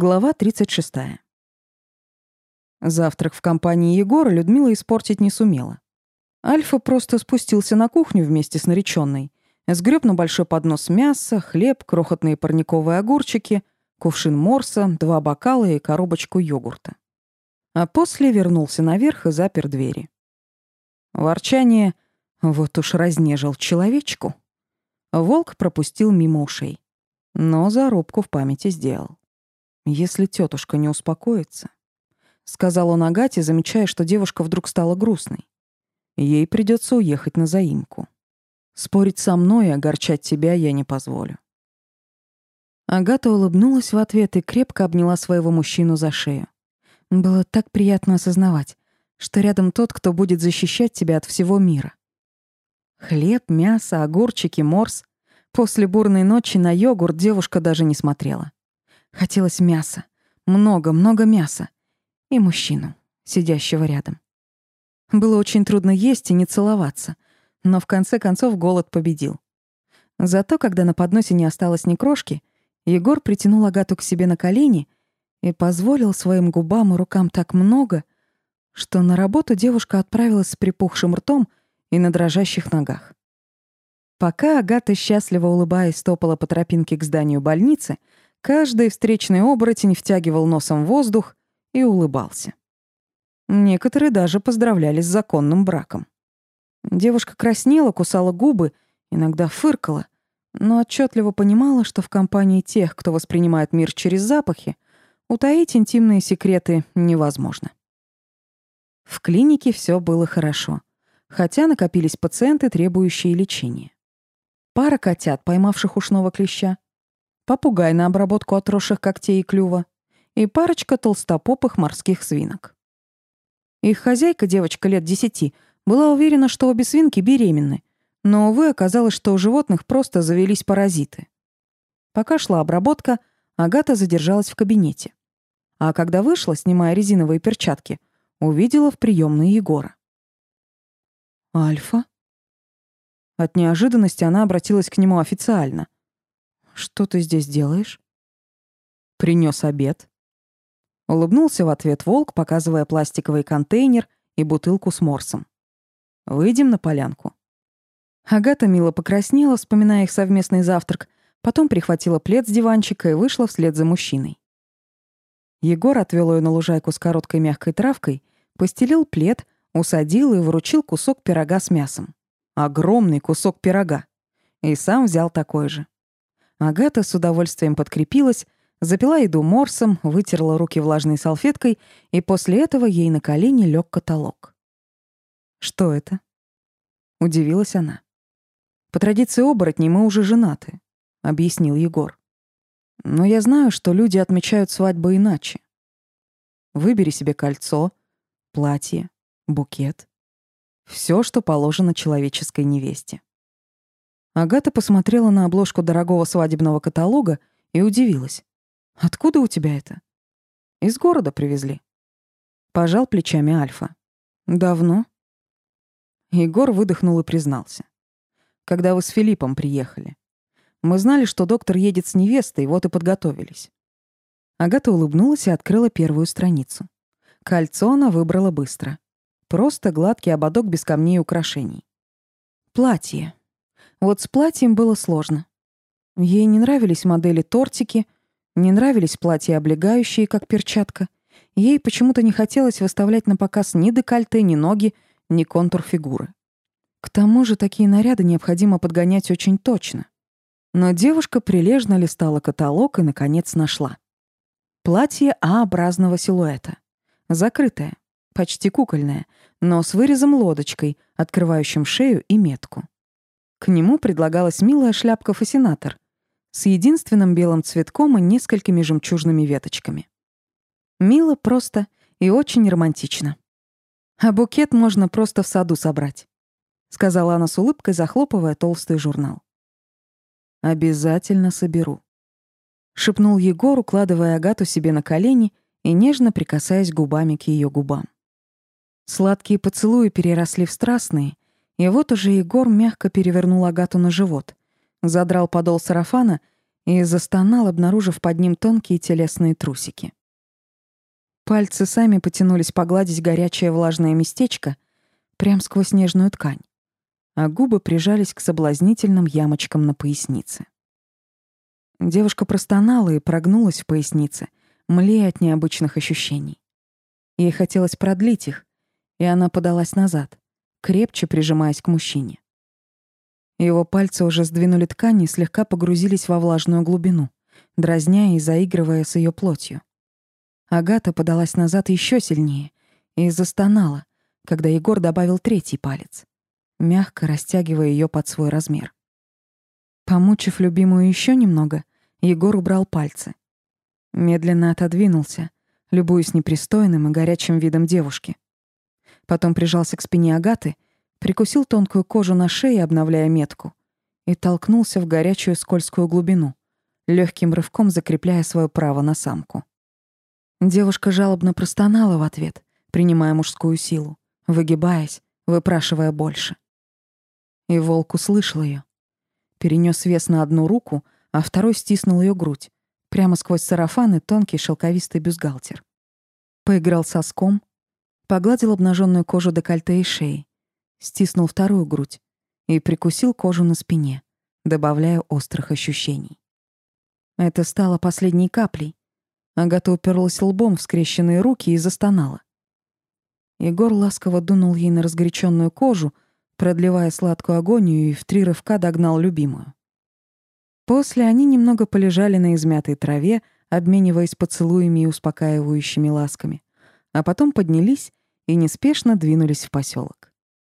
Глава 36. Завтрак в компании Егора Людмила испортить не сумела. Альфа просто спустился на кухню вместе с нареченной, сгреб на большой поднос мяса, хлеб, крохотные парниковые огурчики, кувшин морса, два бокала и коробочку йогурта. А после вернулся наверх и запер двери. Ворчание «вот уж разнежил человечку» волк пропустил мимо ушей, но зарубку в памяти сделал. Если тетушка не успокоится, сказал он Агате, замечая, что девушка вдруг стала грустной. Ей придется уехать на заимку. Спорить со мной и огорчать тебя я не позволю. Агата улыбнулась в ответ и крепко обняла своего мужчину за шею. Было так приятно осознавать, что рядом тот, кто будет защищать тебя от всего мира. Хлеб, мясо, огурчики, морс. После бурной ночи на йогурт девушка даже не смотрела. Хотелось мяса. Много-много мяса. И мужчину, сидящего рядом. Было очень трудно есть и не целоваться, но в конце концов голод победил. Зато, когда на подносе не осталось ни крошки, Егор притянул Агату к себе на колени и позволил своим губам и рукам так много, что на работу девушка отправилась с припухшим ртом и на дрожащих ногах. Пока Агата, счастливо улыбаясь, топала по тропинке к зданию больницы, Каждый встречный оборотень втягивал носом воздух и улыбался. Некоторые даже поздравляли с законным браком. Девушка краснела, кусала губы, иногда фыркала, но отчетливо понимала, что в компании тех, кто воспринимает мир через запахи, утаить интимные секреты невозможно. В клинике все было хорошо, хотя накопились пациенты, требующие лечения. Пара котят, поймавших ушного клеща, попугай на обработку отросших когтей и клюва и парочка толстопопых морских свинок. Их хозяйка, девочка лет десяти, была уверена, что обе свинки беременны, но, увы, оказалось, что у животных просто завелись паразиты. Пока шла обработка, Агата задержалась в кабинете. А когда вышла, снимая резиновые перчатки, увидела в приемной Егора. «Альфа?» От неожиданности она обратилась к нему официально — что ты здесь делаешь? Принес обед. Улыбнулся в ответ волк, показывая пластиковый контейнер и бутылку с морсом. Выйдем на полянку. Агата мило покраснела, вспоминая их совместный завтрак, потом прихватила плед с диванчика и вышла вслед за мужчиной. Егор отвел ее на лужайку с короткой мягкой травкой, постелил плед, усадил и вручил кусок пирога с мясом. Огромный кусок пирога. И сам взял такой же. Агата с удовольствием подкрепилась, запила еду морсом, вытерла руки влажной салфеткой, и после этого ей на колени лег каталог. «Что это?» — удивилась она. «По традиции оборотней мы уже женаты», — объяснил Егор. «Но я знаю, что люди отмечают свадьбу иначе. Выбери себе кольцо, платье, букет. Все, что положено человеческой невесте. Агата посмотрела на обложку дорогого свадебного каталога и удивилась. «Откуда у тебя это?» «Из города привезли». Пожал плечами Альфа. «Давно?» Егор выдохнул и признался. «Когда вы с Филиппом приехали. Мы знали, что доктор едет с невестой, вот и подготовились». Агата улыбнулась и открыла первую страницу. Кольцо она выбрала быстро. Просто гладкий ободок без камней и украшений. Платье. Вот с платьем было сложно. Ей не нравились модели тортики, не нравились платья облегающие, как перчатка. Ей почему-то не хотелось выставлять на показ ни декольте, ни ноги, ни контур фигуры. К тому же такие наряды необходимо подгонять очень точно. Но девушка прилежно листала каталог и, наконец, нашла. Платье А-образного силуэта. Закрытое, почти кукольное, но с вырезом лодочкой, открывающим шею и метку. К нему предлагалась милая шляпка-фасинатор с единственным белым цветком и несколькими жемчужными веточками. Мило, просто и очень романтично. А букет можно просто в саду собрать, сказала она с улыбкой, захлопывая толстый журнал. Обязательно соберу, шепнул Егор, укладывая Агату себе на колени и нежно прикасаясь губами к ее губам. Сладкие поцелуи переросли в страстные, и вот уже Егор мягко перевернул Агату на живот, задрал подол сарафана и застонал, обнаружив под ним тонкие телесные трусики. Пальцы сами потянулись погладить горячее влажное местечко прямо сквозь нежную ткань, а губы прижались к соблазнительным ямочкам на пояснице. Девушка простонала и прогнулась в пояснице, млея от необычных ощущений. Ей хотелось продлить их, и она подалась назад, крепче прижимаясь к мужчине. Его пальцы уже сдвинули ткань и слегка погрузились во влажную глубину, дразня и заигрывая с ее плотью. Агата подалась назад еще сильнее и застонала, когда Егор добавил третий палец, мягко растягивая ее под свой размер. Помучив любимую еще немного, Егор убрал пальцы. Медленно отодвинулся, любуясь непристойным и горячим видом девушки. Потом прижался к спине Агаты, прикусил тонкую кожу на шее, обновляя метку, и толкнулся в горячую скользкую глубину, легким рывком закрепляя свое право на самку. Девушка жалобно простонала в ответ, принимая мужскую силу, выгибаясь, выпрашивая больше. И волк услышал ее. Перенес вес на одну руку, а второй стиснул ее грудь, прямо сквозь сарафан и тонкий шелковистый бюстгальтер. Поиграл соском, погладил обнаженную кожу декольте и шеи, стиснул вторую грудь и прикусил кожу на спине, добавляя острых ощущений. Это стало последней каплей, Агата уперлась лбом в скрещенные руки и застонала. Егор ласково дунул ей на разгоряченную кожу, продлевая сладкую агонию, и в три рывка догнал любимую. После они немного полежали на измятой траве, обмениваясь поцелуями и успокаивающими ласками, а потом поднялись и неспешно двинулись в поселок.